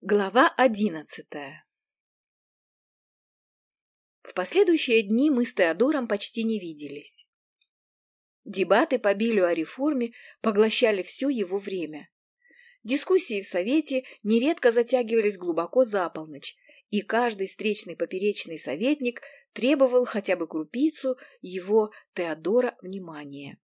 Глава одиннадцатая В последующие дни мы с Теодором почти не виделись. Дебаты по Билю о реформе поглощали все его время. Дискуссии в Совете нередко затягивались глубоко за полночь, и каждый встречный поперечный советник требовал хотя бы крупицу его Теодора внимания.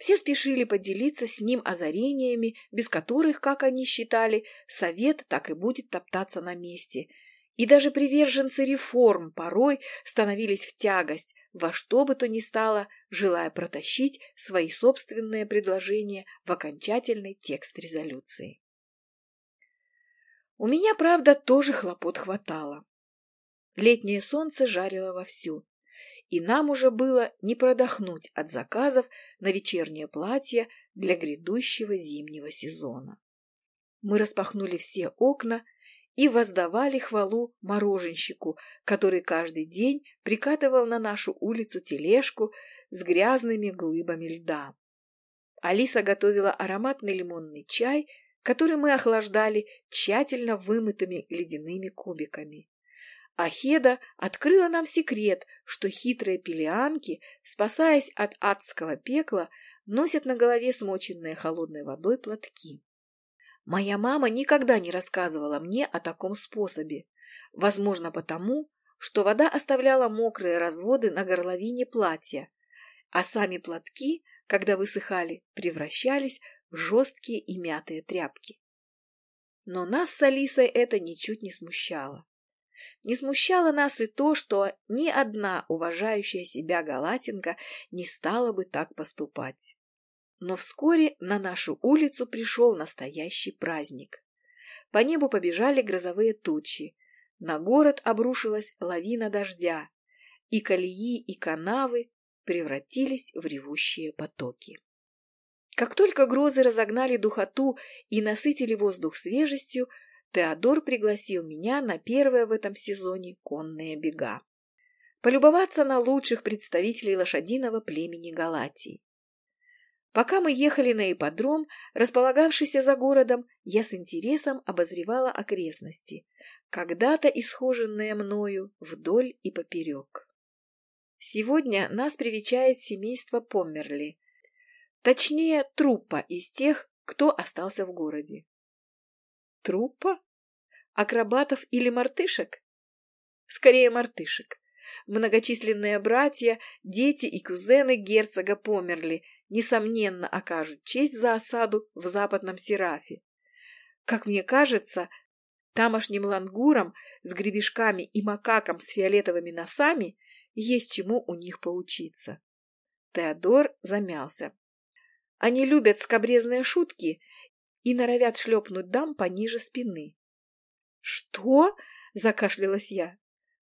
Все спешили поделиться с ним озарениями, без которых, как они считали, совет так и будет топтаться на месте. И даже приверженцы реформ порой становились в тягость, во что бы то ни стало, желая протащить свои собственные предложения в окончательный текст резолюции. У меня, правда, тоже хлопот хватало. Летнее солнце жарило вовсю и нам уже было не продохнуть от заказов на вечернее платье для грядущего зимнего сезона. Мы распахнули все окна и воздавали хвалу мороженщику, который каждый день прикатывал на нашу улицу тележку с грязными глыбами льда. Алиса готовила ароматный лимонный чай, который мы охлаждали тщательно вымытыми ледяными кубиками. Ахеда открыла нам секрет, что хитрые пелианки, спасаясь от адского пекла, носят на голове смоченные холодной водой платки. Моя мама никогда не рассказывала мне о таком способе, возможно потому, что вода оставляла мокрые разводы на горловине платья, а сами платки, когда высыхали, превращались в жесткие и мятые тряпки. Но нас с Алисой это ничуть не смущало. Не смущало нас и то, что ни одна уважающая себя галатинка не стала бы так поступать. Но вскоре на нашу улицу пришел настоящий праздник. По небу побежали грозовые тучи, на город обрушилась лавина дождя, и колеи и канавы превратились в ревущие потоки. Как только грозы разогнали духоту и насытили воздух свежестью, Теодор пригласил меня на первое в этом сезоне конные бега. Полюбоваться на лучших представителей лошадиного племени Галатии. Пока мы ехали на ипподром, располагавшийся за городом, я с интересом обозревала окрестности, когда-то исхоженные мною вдоль и поперек. Сегодня нас привечает семейство Поммерли, точнее, труппа из тех, кто остался в городе. Труппа? Акробатов или мартышек? Скорее мартышек. Многочисленные братья, дети и кузены герцога померли, несомненно окажут честь за осаду в западном Серафе. Как мне кажется, тамошним лангурам с гребешками и макаком с фиолетовыми носами есть чему у них поучиться. Теодор замялся. Они любят скобрезные шутки и норовят шлепнуть дам пониже спины. «Что?» — закашлялась я.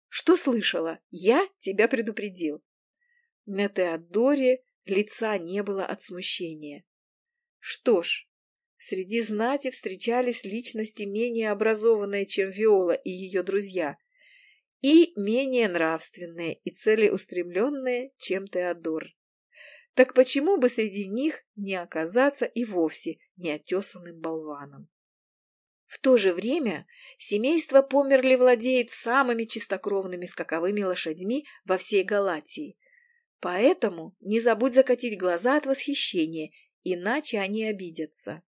«Что слышала? Я тебя предупредил». На Теодоре лица не было от смущения. Что ж, среди знати встречались личности менее образованные, чем Виола и ее друзья, и менее нравственные и целеустремленные, чем Теодор. Так почему бы среди них не оказаться и вовсе неотесанным болваном? В то же время семейство Померли владеет самыми чистокровными скаковыми лошадьми во всей Галатии. Поэтому не забудь закатить глаза от восхищения, иначе они обидятся.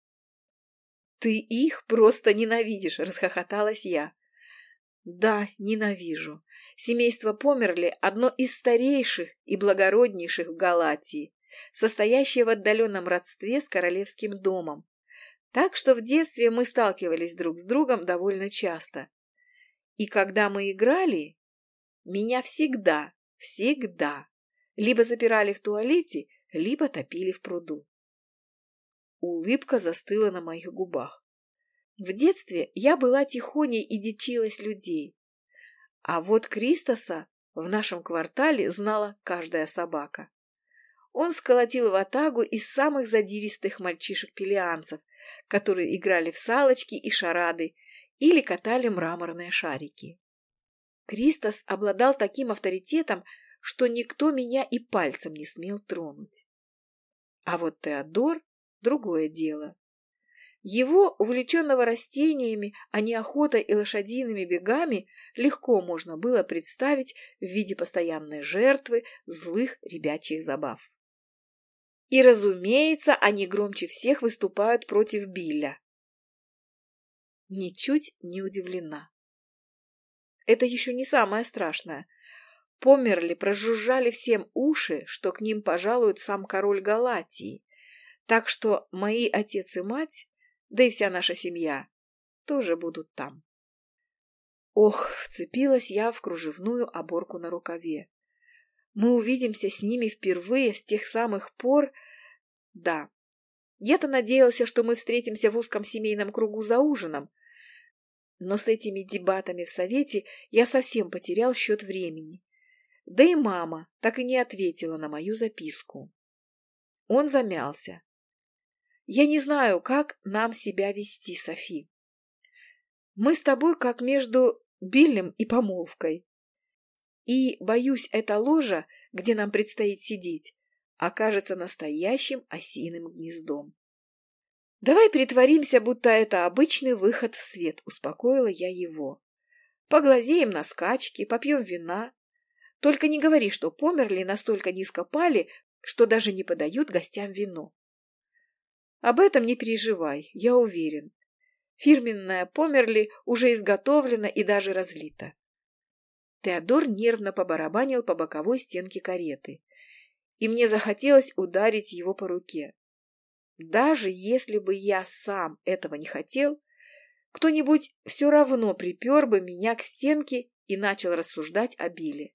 «Ты их просто ненавидишь!» — расхохоталась я. «Да, ненавижу. Семейство Померли – одно из старейших и благороднейших в Галатии состоящее в отдаленном родстве с королевским домом. Так что в детстве мы сталкивались друг с другом довольно часто. И когда мы играли, меня всегда, всегда либо запирали в туалете, либо топили в пруду. Улыбка застыла на моих губах. В детстве я была тихоней и дичилась людей. А вот Кристоса в нашем квартале знала каждая собака. Он сколотил ватагу из самых задиристых мальчишек-пелианцев, которые играли в салочки и шарады или катали мраморные шарики. Кристос обладал таким авторитетом, что никто меня и пальцем не смел тронуть. А вот Теодор — другое дело. Его, увлеченного растениями, а не охотой и лошадиными бегами, легко можно было представить в виде постоянной жертвы злых ребячьих забав. И, разумеется, они громче всех выступают против Билля. Ничуть не удивлена. Это еще не самое страшное. Померли, прожужжали всем уши, что к ним пожалует сам король Галатии. Так что мои отец и мать, да и вся наша семья, тоже будут там. Ох, вцепилась я в кружевную оборку на рукаве. Мы увидимся с ними впервые с тех самых пор... Да, я-то надеялся, что мы встретимся в узком семейном кругу за ужином, но с этими дебатами в совете я совсем потерял счет времени. Да и мама так и не ответила на мою записку. Он замялся. Я не знаю, как нам себя вести, Софи. Мы с тобой как между Биллем и помолвкой. И, боюсь, эта ложа, где нам предстоит сидеть, окажется настоящим осиным гнездом. «Давай притворимся, будто это обычный выход в свет», — успокоила я его. «Поглазеем на скачки, попьем вина. Только не говори, что померли настолько низко пали, что даже не подают гостям вино». «Об этом не переживай, я уверен. Фирменная померли уже изготовлена и даже разлита». Теодор нервно побарабанил по боковой стенке кареты, и мне захотелось ударить его по руке. Даже если бы я сам этого не хотел, кто-нибудь все равно припер бы меня к стенке и начал рассуждать о Биле.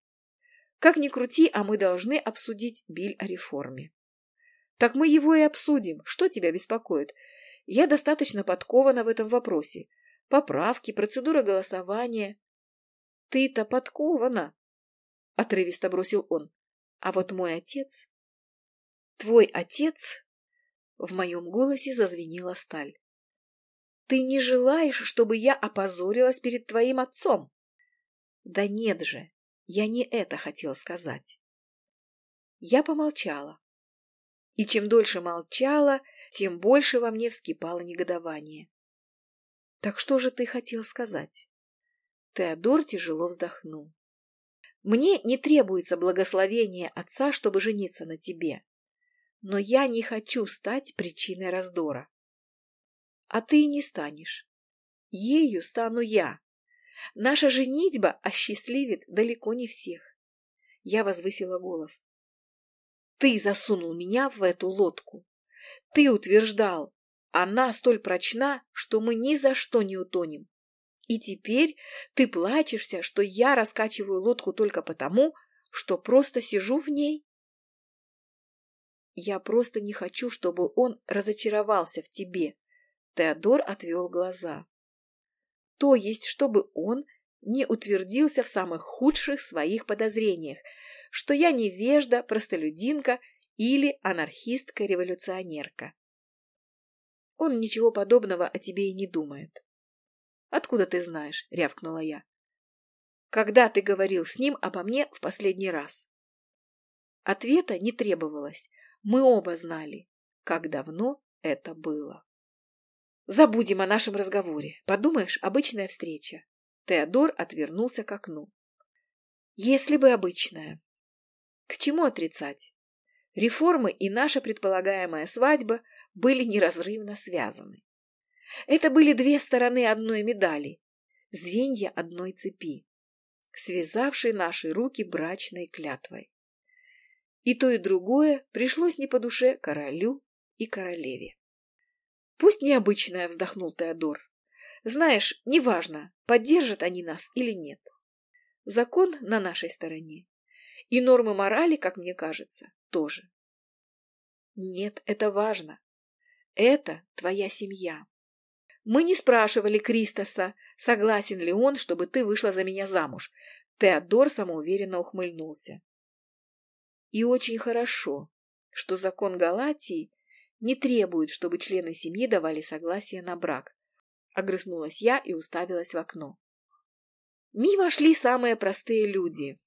Как ни крути, а мы должны обсудить Биль о реформе. Так мы его и обсудим. Что тебя беспокоит? Я достаточно подкована в этом вопросе. Поправки, процедура голосования. Ты-то подкована, — отрывисто бросил он. А вот мой отец... Твой отец в моем голосе зазвенела сталь. «Ты не желаешь, чтобы я опозорилась перед твоим отцом?» «Да нет же, я не это хотела сказать». Я помолчала. И чем дольше молчала, тем больше во мне вскипало негодование. «Так что же ты хотел сказать?» Теодор тяжело вздохнул. «Мне не требуется благословение отца, чтобы жениться на тебе но я не хочу стать причиной раздора. А ты не станешь. Ею стану я. Наша женитьба осчастливит далеко не всех. Я возвысила голос. Ты засунул меня в эту лодку. Ты утверждал, она столь прочна, что мы ни за что не утонем. И теперь ты плачешься, что я раскачиваю лодку только потому, что просто сижу в ней? Я просто не хочу, чтобы он разочаровался в тебе. Теодор отвел глаза. То есть, чтобы он не утвердился в самых худших своих подозрениях, что я невежда, простолюдинка или анархистка-революционерка. Он ничего подобного о тебе и не думает. Откуда ты знаешь? — рявкнула я. Когда ты говорил с ним обо мне в последний раз? Ответа не требовалось. Мы оба знали, как давно это было. Забудем о нашем разговоре. Подумаешь, обычная встреча. Теодор отвернулся к окну. Если бы обычная. К чему отрицать? Реформы и наша предполагаемая свадьба были неразрывно связаны. Это были две стороны одной медали, звенья одной цепи, связавшей наши руки брачной клятвой. И то, и другое пришлось не по душе королю и королеве. Пусть необычная, вздохнул Теодор. Знаешь, неважно, поддержат они нас или нет. Закон на нашей стороне. И нормы морали, как мне кажется, тоже. Нет, это важно. Это твоя семья. Мы не спрашивали Кристоса, согласен ли он, чтобы ты вышла за меня замуж. Теодор самоуверенно ухмыльнулся. И очень хорошо, что закон Галатии не требует, чтобы члены семьи давали согласие на брак. Огрызнулась я и уставилась в окно. Мимо шли самые простые люди.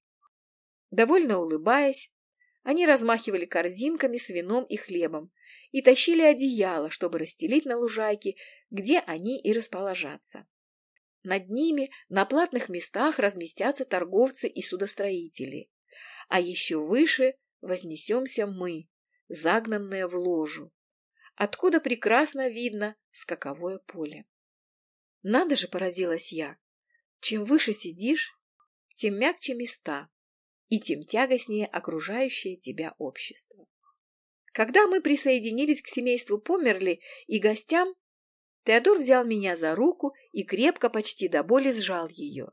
Довольно улыбаясь, они размахивали корзинками с вином и хлебом и тащили одеяло, чтобы расстелить на лужайке, где они и расположатся. Над ними на платных местах разместятся торговцы и судостроители. А еще выше вознесемся мы, загнанные в ложу, откуда прекрасно видно скаковое поле. Надо же, поразилась я, чем выше сидишь, тем мягче места, и тем тягостнее окружающее тебя общество. Когда мы присоединились к семейству Померли и гостям, Теодор взял меня за руку и крепко, почти до боли сжал ее.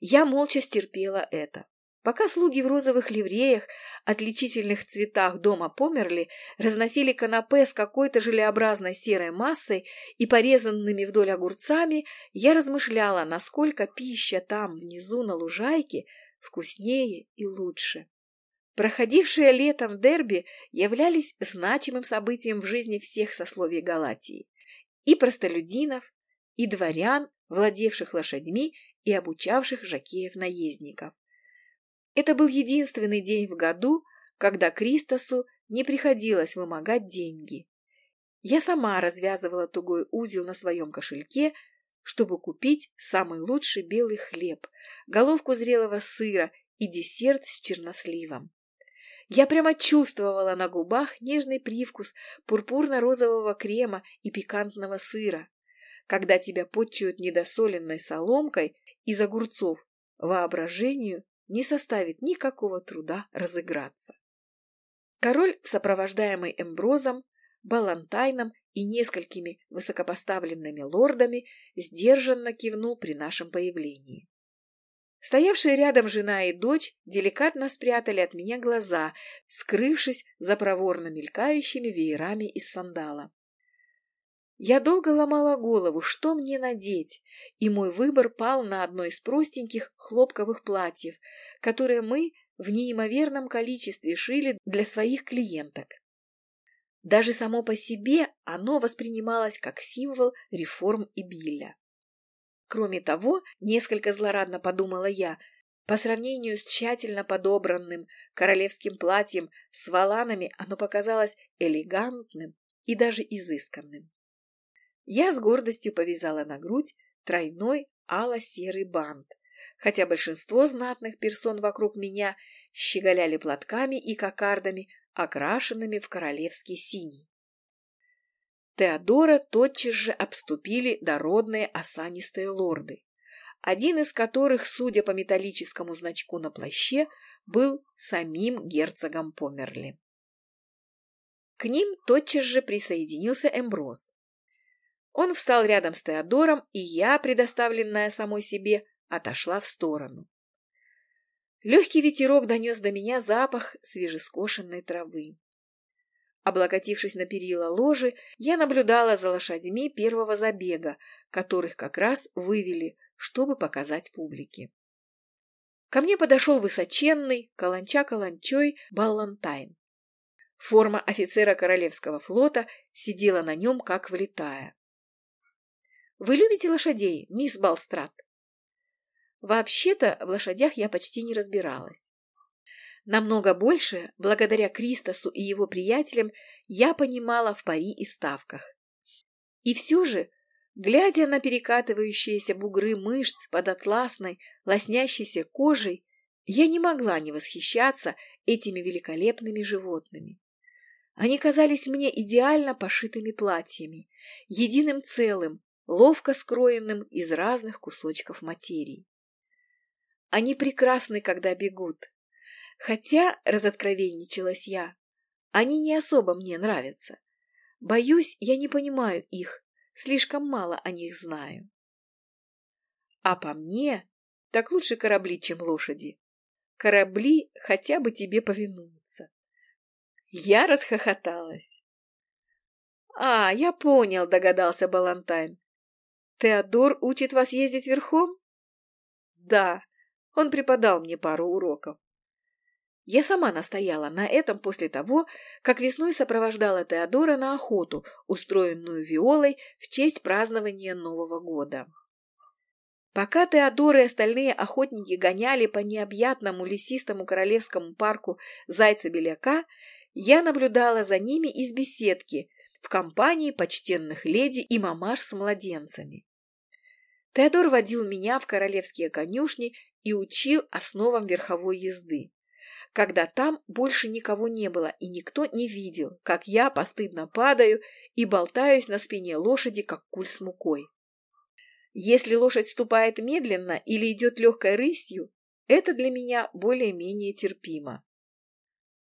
Я молча стерпела это. Пока слуги в розовых ливреях, отличительных цветах дома Померли, разносили канапе с какой-то желеобразной серой массой и порезанными вдоль огурцами, я размышляла, насколько пища там, внизу на лужайке, вкуснее и лучше. Проходившие летом дерби являлись значимым событием в жизни всех сословий Галатии. И простолюдинов, и дворян, владевших лошадьми и обучавших жакеев-наездников. Это был единственный день в году, когда Кристосу не приходилось вымогать деньги. Я сама развязывала тугой узел на своем кошельке, чтобы купить самый лучший белый хлеб, головку зрелого сыра и десерт с черносливом. Я прямо чувствовала на губах нежный привкус пурпурно-розового крема и пикантного сыра. Когда тебя подчуют недосоленной соломкой из огурцов, воображению не составит никакого труда разыграться. Король, сопровождаемый Эмброзом, Балантайном и несколькими высокопоставленными лордами, сдержанно кивнул при нашем появлении. Стоявшие рядом жена и дочь деликатно спрятали от меня глаза, скрывшись за проворно мелькающими веерами из сандала. Я долго ломала голову, что мне надеть, и мой выбор пал на одно из простеньких хлопковых платьев, которые мы в неимоверном количестве шили для своих клиенток. Даже само по себе оно воспринималось как символ реформ и Билля. Кроме того, несколько злорадно подумала я, по сравнению с тщательно подобранным королевским платьем с валанами оно показалось элегантным и даже изысканным. Я с гордостью повязала на грудь тройной ало-серый бант, хотя большинство знатных персон вокруг меня щеголяли платками и кокардами, окрашенными в королевский синий. Теодора тотчас же обступили дородные осанистые лорды, один из которых, судя по металлическому значку на плаще, был самим герцогом Померли. К ним тотчас же присоединился Эмброз. Он встал рядом с Теодором, и я, предоставленная самой себе, отошла в сторону. Легкий ветерок донес до меня запах свежескошенной травы. Облокотившись на перила ложи, я наблюдала за лошадьми первого забега, которых как раз вывели, чтобы показать публике. Ко мне подошел высоченный, каланча-каланчой, Баллантайн. Форма офицера Королевского флота сидела на нем, как влитая. Вы любите лошадей, мисс Балстрат? Вообще-то в лошадях я почти не разбиралась. Намного больше, благодаря Кристосу и его приятелям, я понимала в пари и ставках. И все же, глядя на перекатывающиеся бугры мышц под атласной, лоснящейся кожей, я не могла не восхищаться этими великолепными животными. Они казались мне идеально пошитыми платьями, единым целым, ловко скроенным из разных кусочков материи. Они прекрасны, когда бегут. Хотя, разоткровенничалась я, они не особо мне нравятся. Боюсь, я не понимаю их, слишком мало о них знаю. А по мне, так лучше корабли, чем лошади. Корабли хотя бы тебе повинуются. Я расхохоталась. «А, я понял», — догадался Балантайн. Теодор учит вас ездить верхом? Да, он преподал мне пару уроков. Я сама настояла на этом после того, как весной сопровождала Теодора на охоту, устроенную Виолой в честь празднования Нового года. Пока Теодор и остальные охотники гоняли по необъятному лесистому королевскому парку зайца-беляка, я наблюдала за ними из беседки в компании почтенных леди и мамаш с младенцами. Теодор водил меня в королевские конюшни и учил основам верховой езды. Когда там больше никого не было и никто не видел, как я постыдно падаю и болтаюсь на спине лошади, как куль с мукой. Если лошадь ступает медленно или идет легкой рысью, это для меня более-менее терпимо.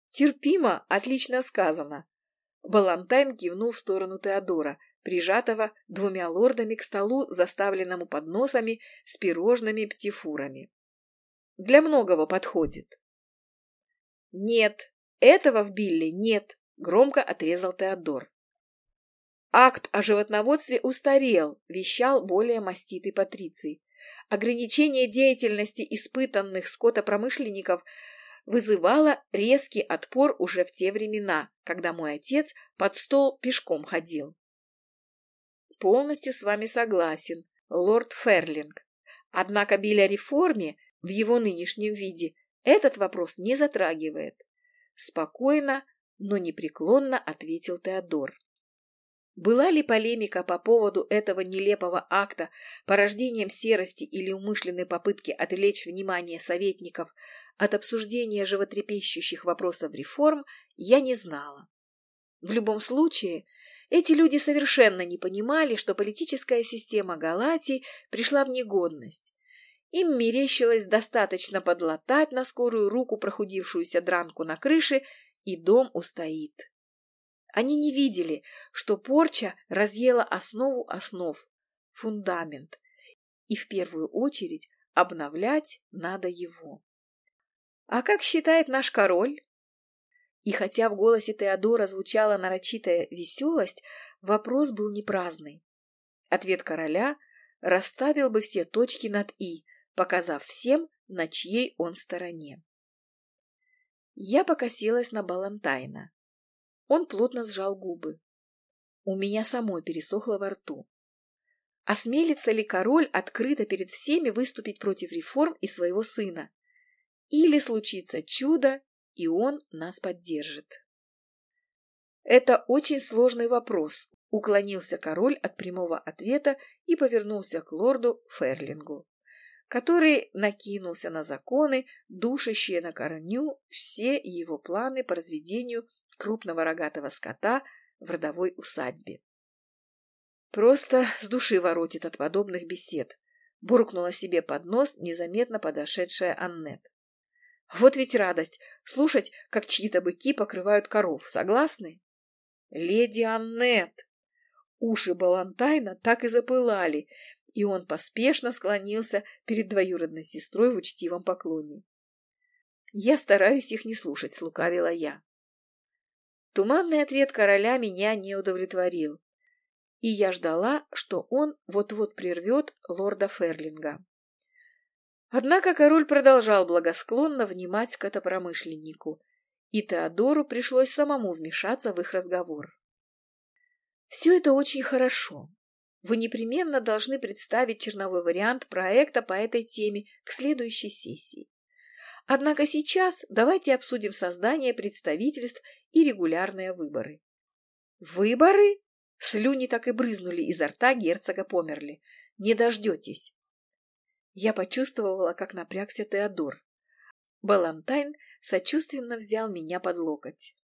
Терпимо, отлично сказано. Балантайн кивнул в сторону Теодора, прижатого двумя лордами к столу, заставленному подносами с пирожными птифурами. Для многого подходит. Нет, этого в Билли нет, громко отрезал Теодор. Акт о животноводстве устарел, вещал более маститый патриций. Ограничение деятельности испытанных скотопромышленников вызывало резкий отпор уже в те времена, когда мой отец под стол пешком ходил. Полностью с вами согласен, лорд Ферлинг. Однако Билли о реформе в его нынешнем виде этот вопрос не затрагивает. Спокойно, но непреклонно ответил Теодор. Была ли полемика по поводу этого нелепого акта порождением серости или умышленной попытки отвлечь внимание советников от обсуждения животрепещущих вопросов реформ, я не знала. В любом случае, эти люди совершенно не понимали, что политическая система Галатии пришла в негодность. Им мерещилось достаточно подлатать на скорую руку прохудившуюся дранку на крыше, и дом устоит. Они не видели, что порча разъела основу основ, фундамент, и в первую очередь обновлять надо его. А как считает наш король? И хотя в голосе Теодора звучала нарочитая веселость, вопрос был не праздный. Ответ короля расставил бы все точки над «и», показав всем, на чьей он стороне. Я покосилась на Балантайна. Он плотно сжал губы. У меня самой пересохло во рту. Осмелится ли король открыто перед всеми выступить против реформ и своего сына? Или случится чудо, и он нас поддержит? Это очень сложный вопрос, уклонился король от прямого ответа и повернулся к лорду Ферлингу, который накинулся на законы, душащие на корню все его планы по разведению крупного рогатого скота в родовой усадьбе. Просто с души воротит от подобных бесед, буркнула себе под нос незаметно подошедшая Аннет. Вот ведь радость слушать, как чьи-то быки покрывают коров. Согласны? Леди Аннет! Уши Балантайна так и запылали, и он поспешно склонился перед двоюродной сестрой в учтивом поклоне. «Я стараюсь их не слушать», — слукавила я. Туманный ответ короля меня не удовлетворил, и я ждала, что он вот-вот прервет лорда Ферлинга. Однако король продолжал благосклонно внимать скотопромышленнику, и Теодору пришлось самому вмешаться в их разговор. «Все это очень хорошо. Вы непременно должны представить черновой вариант проекта по этой теме к следующей сессии. Однако сейчас давайте обсудим создание представительств и регулярные выборы. Выборы? Слюни так и брызнули изо рта герцога Померли. Не дождетесь. Я почувствовала, как напрягся Теодор. Балантайн сочувственно взял меня под локоть.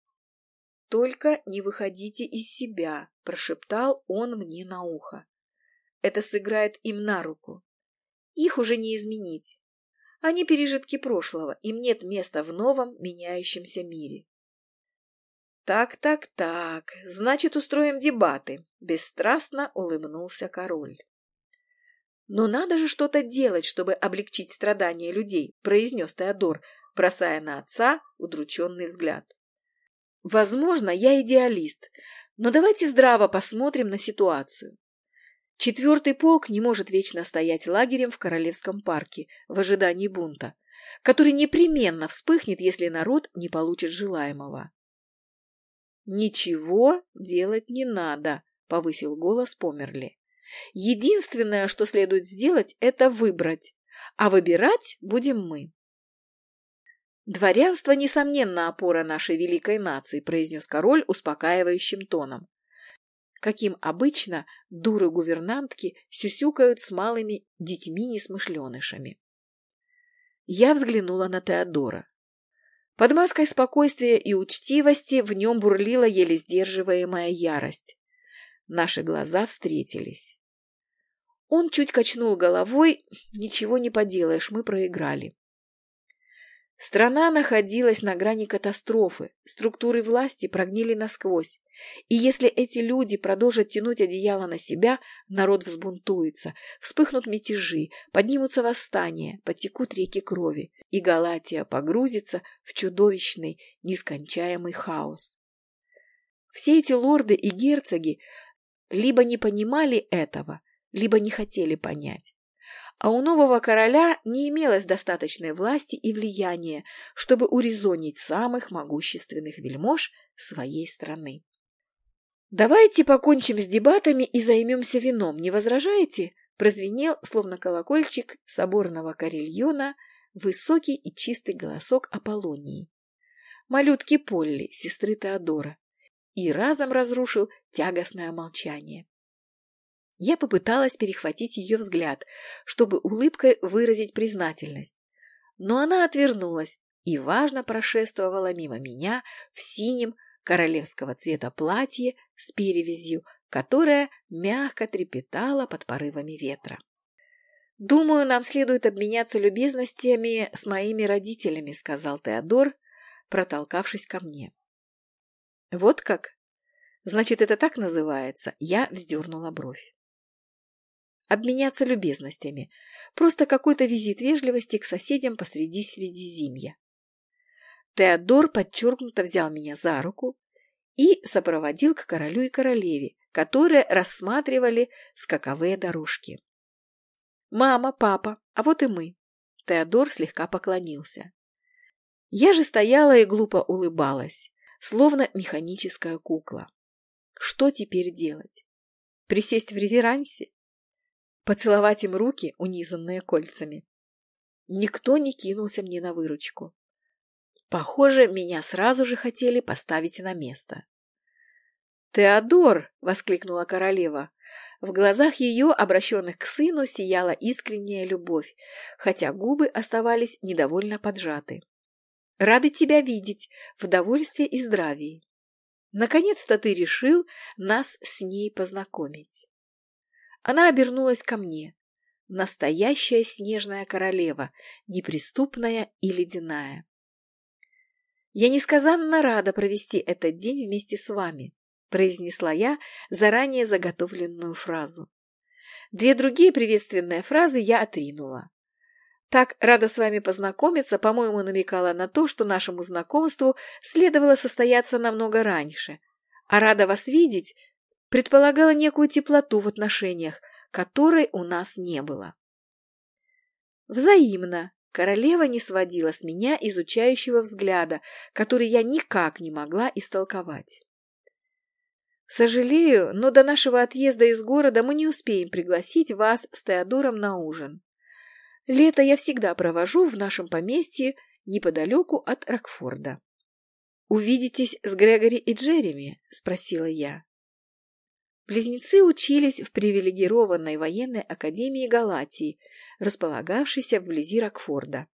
«Только не выходите из себя», — прошептал он мне на ухо. «Это сыграет им на руку. Их уже не изменить. Они пережитки прошлого, им нет места в новом, меняющемся мире. «Так, так, так, значит, устроим дебаты», — бесстрастно улыбнулся король. «Но надо же что-то делать, чтобы облегчить страдания людей», — произнес Теодор, бросая на отца удрученный взгляд. «Возможно, я идеалист, но давайте здраво посмотрим на ситуацию. Четвертый полк не может вечно стоять лагерем в Королевском парке в ожидании бунта, который непременно вспыхнет, если народ не получит желаемого. «Ничего делать не надо», — повысил голос Померли. «Единственное, что следует сделать, это выбрать, а выбирать будем мы». «Дворянство, несомненно, опора нашей великой нации», произнес король успокаивающим тоном. Каким обычно дуры-гувернантки сюсюкают с малыми детьми-несмышленышами. Я взглянула на Теодора. Под маской спокойствия и учтивости в нем бурлила еле сдерживаемая ярость. Наши глаза встретились. Он чуть качнул головой. Ничего не поделаешь, мы проиграли. Страна находилась на грани катастрофы, структуры власти прогнили насквозь. И если эти люди продолжат тянуть одеяло на себя, народ взбунтуется, вспыхнут мятежи, поднимутся восстания, потекут реки крови, и Галатия погрузится в чудовищный, нескончаемый хаос. Все эти лорды и герцоги либо не понимали этого, либо не хотели понять. А у нового короля не имелось достаточной власти и влияния, чтобы урезонить самых могущественных вельмож своей страны. «Давайте покончим с дебатами и займемся вином, не возражаете?» Прозвенел, словно колокольчик соборного карельона, высокий и чистый голосок Аполлонии. Малютки Полли, сестры Теодора, и разом разрушил тягостное молчание. Я попыталась перехватить ее взгляд, чтобы улыбкой выразить признательность, но она отвернулась и важно прошествовала мимо меня в синем королевского цвета платье с перевязью, которая мягко трепетала под порывами ветра. «Думаю, нам следует обменяться любезностями с моими родителями», — сказал Теодор, протолкавшись ко мне. «Вот как? Значит, это так называется?» Я вздернула бровь. «Обменяться любезностями. Просто какой-то визит вежливости к соседям посреди Средизимья». Теодор подчеркнуто взял меня за руку и сопроводил к королю и королеве, которые рассматривали скаковые дорожки. «Мама, папа, а вот и мы». Теодор слегка поклонился. Я же стояла и глупо улыбалась словно механическая кукла. Что теперь делать? Присесть в реверансе? Поцеловать им руки, унизанные кольцами? Никто не кинулся мне на выручку. Похоже, меня сразу же хотели поставить на место. «Теодор!» — воскликнула королева. В глазах ее, обращенных к сыну, сияла искренняя любовь, хотя губы оставались недовольно поджаты. Рады тебя видеть в довольстве и здравии. Наконец-то ты решил нас с ней познакомить. Она обернулась ко мне. Настоящая снежная королева, неприступная и ледяная. Я несказанно рада провести этот день вместе с вами, произнесла я заранее заготовленную фразу. Две другие приветственные фразы я отринула. Так рада с вами познакомиться, по-моему, намекала на то, что нашему знакомству следовало состояться намного раньше. А рада вас видеть предполагала некую теплоту в отношениях, которой у нас не было. Взаимно. Королева не сводила с меня изучающего взгляда, который я никак не могла истолковать. Сожалею, но до нашего отъезда из города мы не успеем пригласить вас с Теодором на ужин. Лето я всегда провожу в нашем поместье неподалеку от Рокфорда. «Увидитесь с Грегори и Джереми?» – спросила я. Близнецы учились в привилегированной военной академии Галатии, располагавшейся вблизи Рокфорда.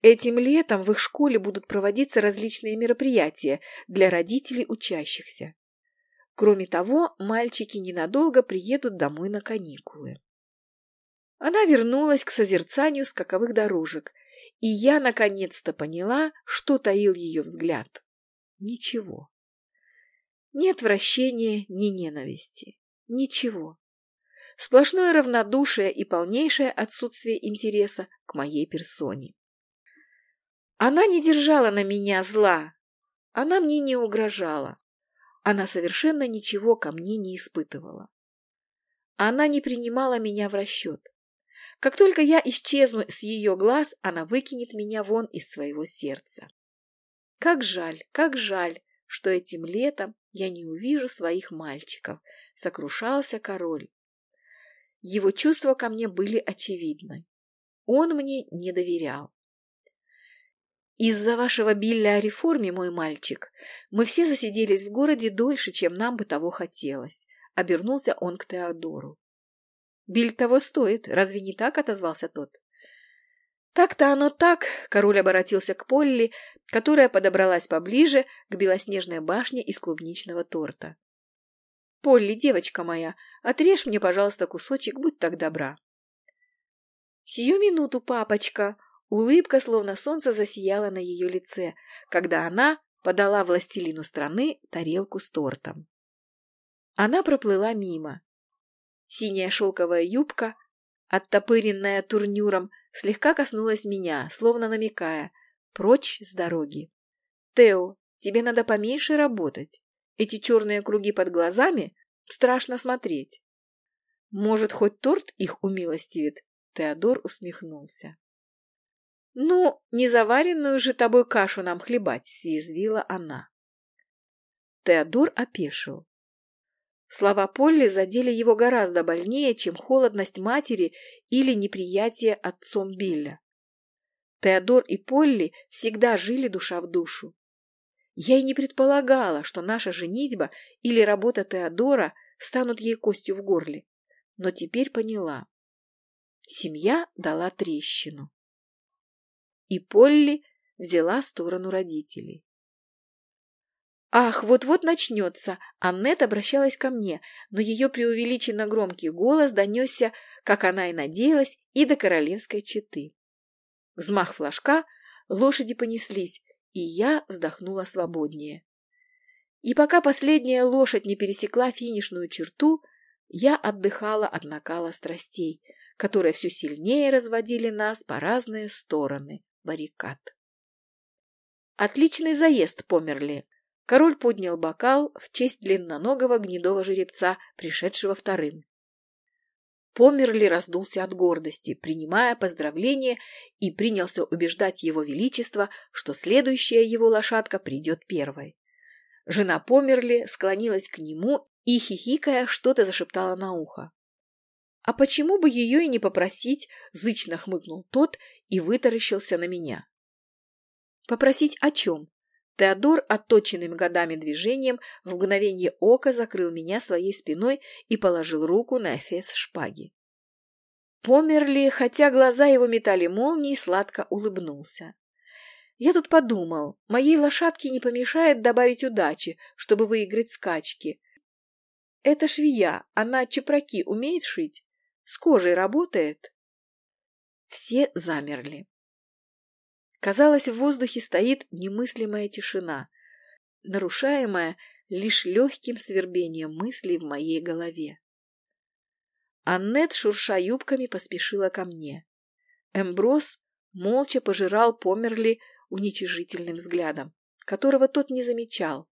Этим летом в их школе будут проводиться различные мероприятия для родителей учащихся. Кроме того, мальчики ненадолго приедут домой на каникулы. Она вернулась к созерцанию скаковых дорожек, и я наконец-то поняла, что таил ее взгляд. Ничего. Ни отвращения, ни ненависти. Ничего. Сплошное равнодушие и полнейшее отсутствие интереса к моей персоне. Она не держала на меня зла. Она мне не угрожала. Она совершенно ничего ко мне не испытывала. Она не принимала меня в расчет. Как только я исчезну с ее глаз, она выкинет меня вон из своего сердца. Как жаль, как жаль, что этим летом я не увижу своих мальчиков, сокрушался король. Его чувства ко мне были очевидны. Он мне не доверял. Из-за вашего Билля о реформе, мой мальчик, мы все засиделись в городе дольше, чем нам бы того хотелось. Обернулся он к Теодору. Биль того стоит, разве не так? Отозвался тот. Так-то оно так, король обратился к Полли, которая подобралась поближе к белоснежной башне из клубничного торта. Полли, девочка моя, отрежь мне, пожалуйста, кусочек, будь так добра. Сию минуту, папочка, Улыбка, словно солнце, засияла на ее лице, когда она подала властелину страны тарелку с тортом. Она проплыла мимо. Синяя шелковая юбка, оттопыренная турнюром, слегка коснулась меня, словно намекая «прочь с дороги». «Тео, тебе надо поменьше работать. Эти черные круги под глазами страшно смотреть». «Может, хоть торт их умилостивит?» Теодор усмехнулся. «Ну, не заваренную же тобой кашу нам хлебать», — съязвила она. Теодор опешил. Слова Полли задели его гораздо больнее, чем холодность матери или неприятие отцом Билля. Теодор и Полли всегда жили душа в душу. Я и не предполагала, что наша женитьба или работа Теодора станут ей костью в горле, но теперь поняла. Семья дала трещину и Полли взяла сторону родителей. «Ах, вот-вот начнется!» Аннет обращалась ко мне, но ее преувеличенно громкий голос донесся, как она и надеялась, и до королевской четы. Взмах флажка, лошади понеслись, и я вздохнула свободнее. И пока последняя лошадь не пересекла финишную черту, я отдыхала от накала страстей, которые все сильнее разводили нас по разные стороны баррикад. Отличный заезд, померли. Король поднял бокал в честь длинноногого гнедого жеребца, пришедшего вторым. Померли раздулся от гордости, принимая поздравления, и принялся убеждать его величество, что следующая его лошадка придет первой. Жена Померли склонилась к нему и, хихикая, что-то зашептала на ухо. «А почему бы ее и не попросить?» — зычно хмыкнул тот и вытаращился на меня. «Попросить о чем?» Теодор отточенным годами движением в мгновение ока закрыл меня своей спиной и положил руку на эфес шпаги. Померли, хотя глаза его метали молнии, сладко улыбнулся. Я тут подумал, моей лошадке не помешает добавить удачи, чтобы выиграть скачки. Это швея, она чепраки умеет шить? С кожей работает? Все замерли. Казалось, в воздухе стоит немыслимая тишина, нарушаемая лишь легким свербением мыслей в моей голове. Аннет, шурша юбками, поспешила ко мне. Эмброс молча пожирал Померли уничижительным взглядом, которого тот не замечал.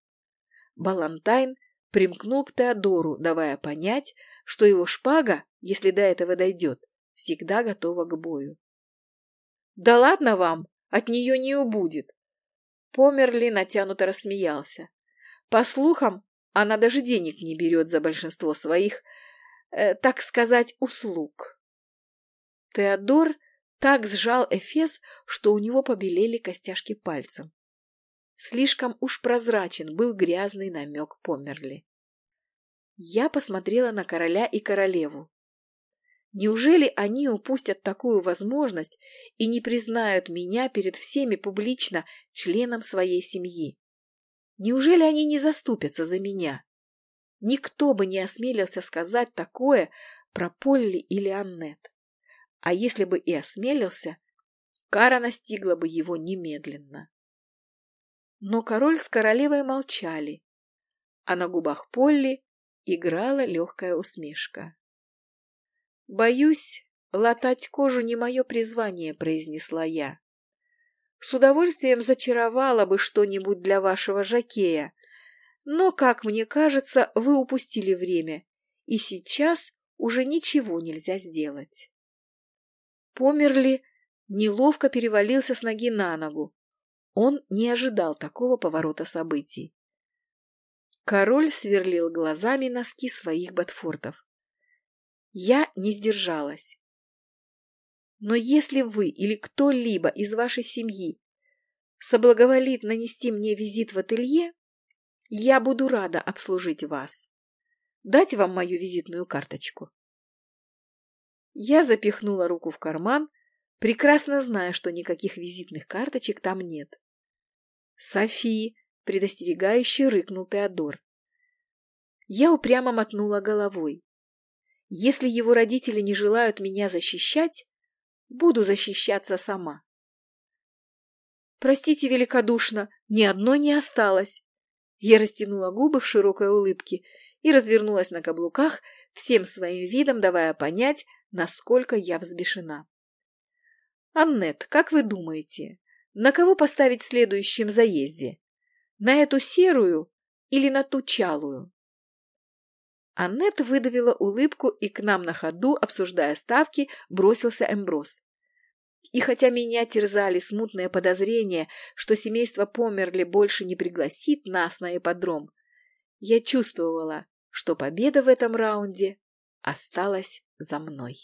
Балантайн примкнул к Теодору, давая понять, что его шпага, если до этого дойдет, всегда готова к бою. «Да ладно вам, от нее не убудет!» Померли натянуто рассмеялся. По слухам, она даже денег не берет за большинство своих, э, так сказать, услуг. Теодор так сжал Эфес, что у него побелели костяшки пальцев. Слишком уж прозрачен был грязный намек Померли. Я посмотрела на короля и королеву. Неужели они упустят такую возможность и не признают меня перед всеми публично членом своей семьи? Неужели они не заступятся за меня? Никто бы не осмелился сказать такое про Полли или Аннет. А если бы и осмелился, кара настигла бы его немедленно. Но король с королевой молчали, а на губах Полли играла легкая усмешка. «Боюсь, латать кожу не мое призвание», — произнесла я. «С удовольствием зачаровала бы что-нибудь для вашего жакея, но, как мне кажется, вы упустили время, и сейчас уже ничего нельзя сделать». Померли неловко перевалился с ноги на ногу. Он не ожидал такого поворота событий. Король сверлил глазами носки своих ботфортов. Я не сдержалась. Но если вы или кто-либо из вашей семьи соблаговолит нанести мне визит в ателье, я буду рада обслужить вас. Дать вам мою визитную карточку. Я запихнула руку в карман, прекрасно зная, что никаких визитных карточек там нет. «Софи!» — предостерегающе рыкнул Теодор. Я упрямо мотнула головой. Если его родители не желают меня защищать, буду защищаться сама. Простите великодушно, ни одной не осталось. Я растянула губы в широкой улыбке и развернулась на каблуках, всем своим видом давая понять, насколько я взбешена. «Аннет, как вы думаете, на кого поставить в следующем заезде? На эту серую или на ту чалую?» Аннет выдавила улыбку и к нам на ходу, обсуждая ставки, бросился Эмброс. И хотя меня терзали смутные подозрения, что семейство Померли больше не пригласит нас на ипподром, я чувствовала, что победа в этом раунде осталась за мной.